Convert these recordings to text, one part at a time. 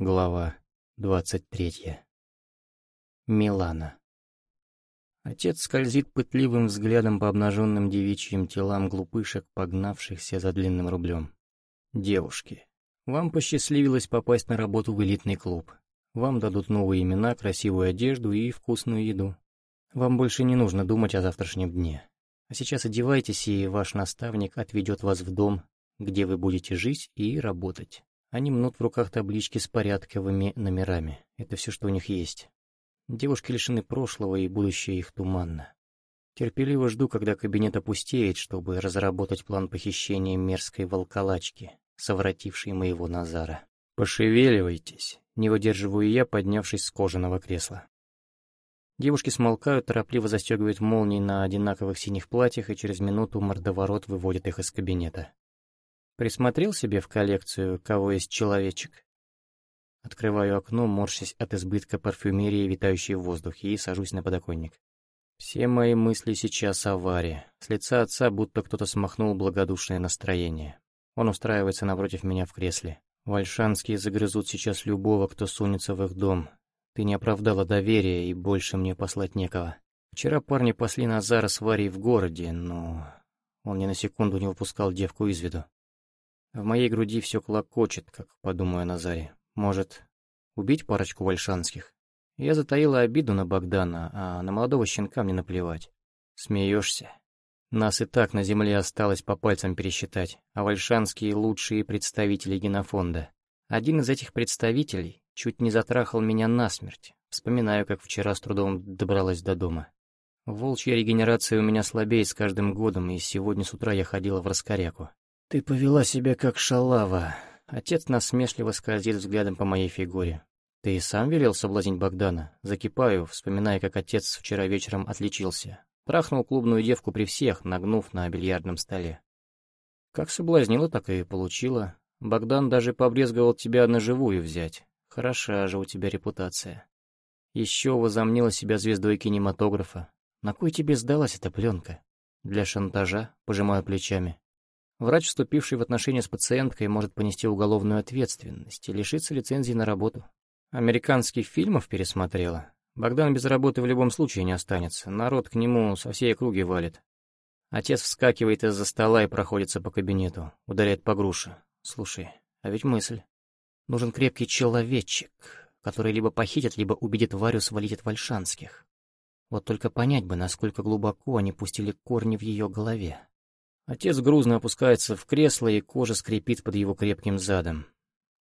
Глава двадцать третья. Милана. Отец скользит пытливым взглядом по обнаженным девичьим телам глупышек, погнавшихся за длинным рублем. Девушки, вам посчастливилось попасть на работу в элитный клуб. Вам дадут новые имена, красивую одежду и вкусную еду. Вам больше не нужно думать о завтрашнем дне. А сейчас одевайтесь, и ваш наставник отведет вас в дом, где вы будете жить и работать. Они мнут в руках таблички с порядковыми номерами. Это все, что у них есть. Девушки лишены прошлого, и будущее их туманно. Терпеливо жду, когда кабинет опустеет, чтобы разработать план похищения мерзкой волколачки, совратившей моего Назара. «Пошевеливайтесь», — не выдерживаю я, поднявшись с кожаного кресла. Девушки смолкают, торопливо застегивают молнии на одинаковых синих платьях и через минуту мордоворот выводит их из кабинета. Присмотрел себе в коллекцию, кого есть человечек? Открываю окно, морщась от избытка парфюмерии, витающей в воздухе, и сажусь на подоконник. Все мои мысли сейчас о Варе. С лица отца будто кто-то смахнул благодушное настроение. Он устраивается напротив меня в кресле. Вальшанские загрызут сейчас любого, кто сунется в их дом. Ты не оправдала доверия, и больше мне послать некого. Вчера парни пасли Назара с Варей в городе, но... Он ни на секунду не выпускал девку из виду. В моей груди все клокочет, как подумаю о Назаре. Может, убить парочку вальшанских? Я затаила обиду на Богдана, а на молодого щенка мне наплевать. Смеешься? Нас и так на земле осталось по пальцам пересчитать, а вальшанские лучшие представители генофонда. Один из этих представителей чуть не затрахал меня насмерть. Вспоминаю, как вчера с трудом добралась до дома. Волчья регенерация у меня слабеет с каждым годом, и сегодня с утра я ходила в раскоряку. «Ты повела себя как шалава». Отец насмешливо скользит взглядом по моей фигуре. «Ты и сам велел соблазнить Богдана?» Закипаю, вспоминая, как отец вчера вечером отличился. Трахнул клубную девку при всех, нагнув на бильярдном столе. Как соблазнила, так и получила. Богдан даже побрезговал тебя на живую взять. Хороша же у тебя репутация. Еще возомнила себя звездой кинематографа. На кой тебе сдалась эта пленка? Для шантажа, пожимаю плечами. Врач, вступивший в отношения с пациенткой, может понести уголовную ответственность и лишиться лицензии на работу. Американских фильмов пересмотрела. Богдан без работы в любом случае не останется. Народ к нему со всей округи валит. Отец вскакивает из-за стола и проходится по кабинету, ударяет по груше. Слушай, а ведь мысль. Нужен крепкий человечек, который либо похитит, либо убедит Варю свалить от Вальшанских. Вот только понять бы, насколько глубоко они пустили корни в ее голове. Отец грузно опускается в кресло, и кожа скрипит под его крепким задом.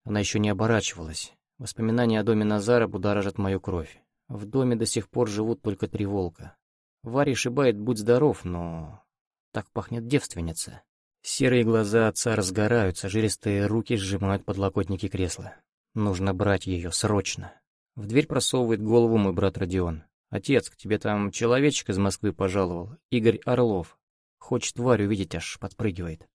Она еще не оборачивалась. Воспоминания о доме Назара будоражат мою кровь. В доме до сих пор живут только три волка. Варя шибает «Будь здоров», но... Так пахнет девственница. Серые глаза отца разгораются, жилистые руки сжимают подлокотники кресла. Нужно брать ее, срочно. В дверь просовывает голову мой брат Родион. «Отец, к тебе там человечек из Москвы пожаловал, Игорь Орлов. Хочет тварь увидеть, аж подпрыгивает.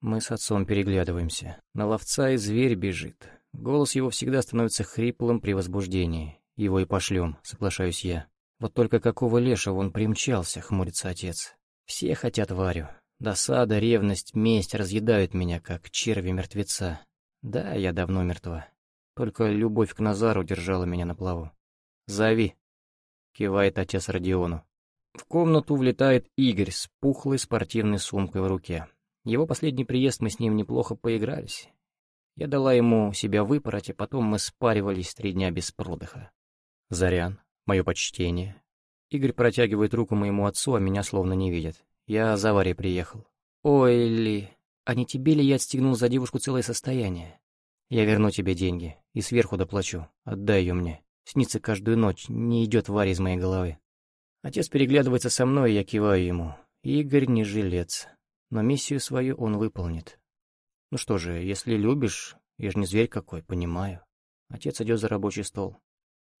Мы с отцом переглядываемся. На ловца и зверь бежит. Голос его всегда становится хриплым при возбуждении. Его и пошлем, соглашаюсь я. Вот только какого лешего он примчался, хмурится отец. Все хотят Варю. Досада, ревность, месть разъедают меня, как черви мертвеца. Да, я давно мертва. Только любовь к Назару держала меня на плаву. «Зови», — кивает отец Родиону. В комнату влетает Игорь с пухлой спортивной сумкой в руке. Его последний приезд мы с ним неплохо поигрались. Я дала ему себя выпороть, и потом мы спаривались три дня без продыха. Зарян, мое почтение. Игорь протягивает руку моему отцу, а меня словно не видит. Я за Варей приехал. Ой, Ли, а не тебе ли я отстегнул за девушку целое состояние? Я верну тебе деньги и сверху доплачу. Отдай ее мне. Снится каждую ночь, не идет Варя из моей головы. Отец переглядывается со мной, я киваю ему. Игорь не жилец, но миссию свою он выполнит. Ну что же, если любишь, я же не зверь какой, понимаю. Отец идет за рабочий стол.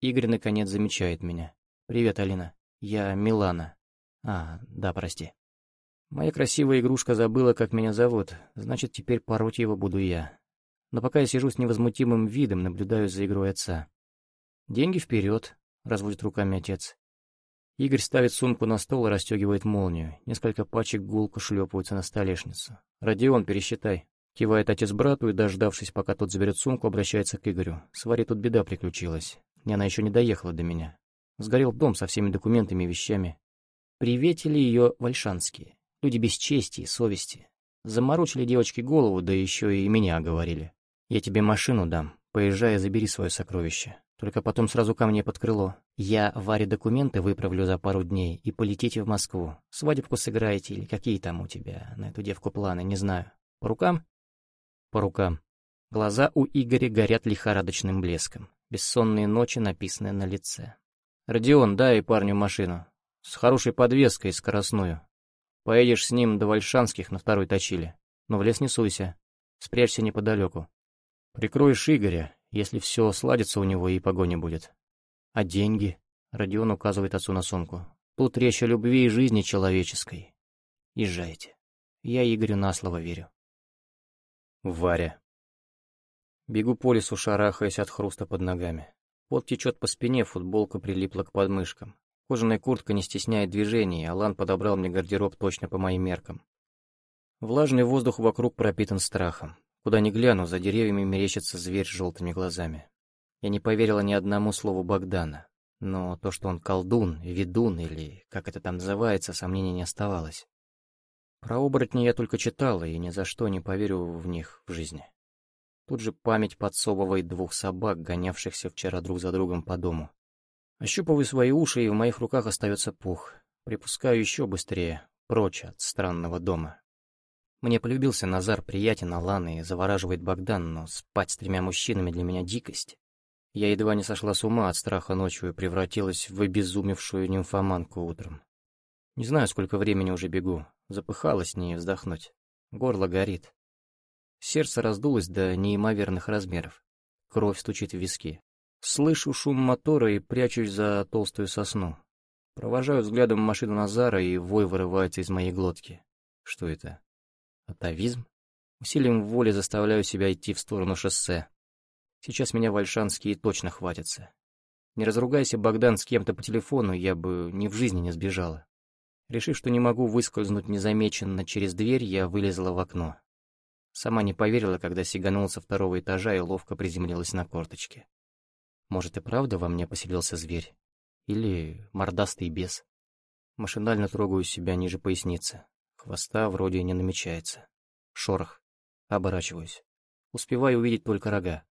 Игорь наконец замечает меня. «Привет, Алина. Я Милана. А, да, прости. Моя красивая игрушка забыла, как меня зовут, значит, теперь пороть его буду я. Но пока я сижу с невозмутимым видом, наблюдаю за игрой отца. «Деньги вперед», — разводит руками отец. Игорь ставит сумку на стол и расстегивает молнию. Несколько пачек гулко шлепаются на столешницу. «Родион, пересчитай». Кивает отец брату и, дождавшись, пока тот заберет сумку, обращается к Игорю. С Варей тут беда приключилась. И она еще не доехала до меня. Сгорел дом со всеми документами и вещами. Приветили ее вальшанские. Люди без чести и совести. Заморочили девочке голову, да еще и меня оговорили. Я тебе машину дам. Поезжай и забери свое сокровище. Только потом сразу ко мне под крыло. Я Варе документы выправлю за пару дней и полетите в Москву. Свадебку сыграете или какие там у тебя на эту девку планы, не знаю. По рукам? По рукам. Глаза у Игоря горят лихорадочным блеском. Бессонные ночи написаны на лице. «Родион, дай парню машину. С хорошей подвеской, скоростную. Поедешь с ним до Вальшанских на второй точиле. Но в лес не суйся. Спрячься неподалеку. Прикроешь Игоря, если все сладится у него и погони будет. А деньги? Родион указывает отцу на сумку. Тут речь о любви и жизни человеческой. Езжайте. Я Игорю на слово верю. Варя. Бегу по лесу, шарахаясь от хруста под ногами. Пот течет по спине, футболка прилипла к подмышкам. Кожаная куртка не стесняет движений, Алан подобрал мне гардероб точно по моим меркам. Влажный воздух вокруг пропитан страхом. Куда ни гляну, за деревьями мерещится зверь с желтыми глазами. Я не поверила ни одному слову Богдана, но то, что он колдун, ведун или как это там называется, сомнений не оставалось. Про оборотни я только читала и ни за что не поверю в них в жизни. Тут же память подсовывает двух собак, гонявшихся вчера друг за другом по дому. Ощупываю свои уши, и в моих руках остается пух. Припускаю еще быстрее, прочь от странного дома. Мне полюбился Назар, приятен Алан и завораживает Богдан, но спать с тремя мужчинами для меня дикость. Я едва не сошла с ума от страха ночью и превратилась в обезумевшую нимфоманку утром. Не знаю, сколько времени уже бегу. Запыхалась не вздохнуть. Горло горит. Сердце раздулось до неимоверных размеров. Кровь стучит в виски. Слышу шум мотора и прячусь за толстую сосну. Провожаю взглядом машину Назара, и вой вырывается из моей глотки. Что это? Атовизм? Усилием воли заставляю себя идти в сторону шоссе. Сейчас меня вальшанские точно хватятся. Не разругайся, Богдан, с кем-то по телефону, я бы ни в жизни не сбежала. Решив, что не могу выскользнуть незамеченно через дверь, я вылезла в окно. Сама не поверила, когда сиганула со второго этажа и ловко приземлилась на корточке. Может и правда во мне поселился зверь? Или мордастый бес? Машинально трогаю себя ниже поясницы. Хвоста вроде не намечается. Шорох. Оборачиваюсь. Успеваю увидеть только рога.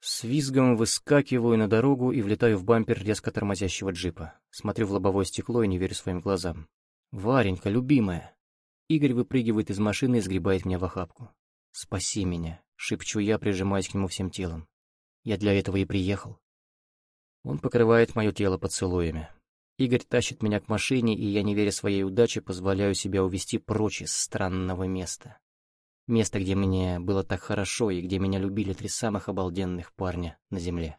С визгом выскакиваю на дорогу и влетаю в бампер резко тормозящего джипа. Смотрю в лобовое стекло и не верю своим глазам. «Варенька, любимая!» Игорь выпрыгивает из машины и сгребает меня в охапку. «Спаси меня!» — шепчу я, прижимаясь к нему всем телом. «Я для этого и приехал». Он покрывает мое тело поцелуями. Игорь тащит меня к машине, и я, не веря своей удаче, позволяю себя увести прочь из странного места. Место, где мне было так хорошо и где меня любили три самых обалденных парня на земле.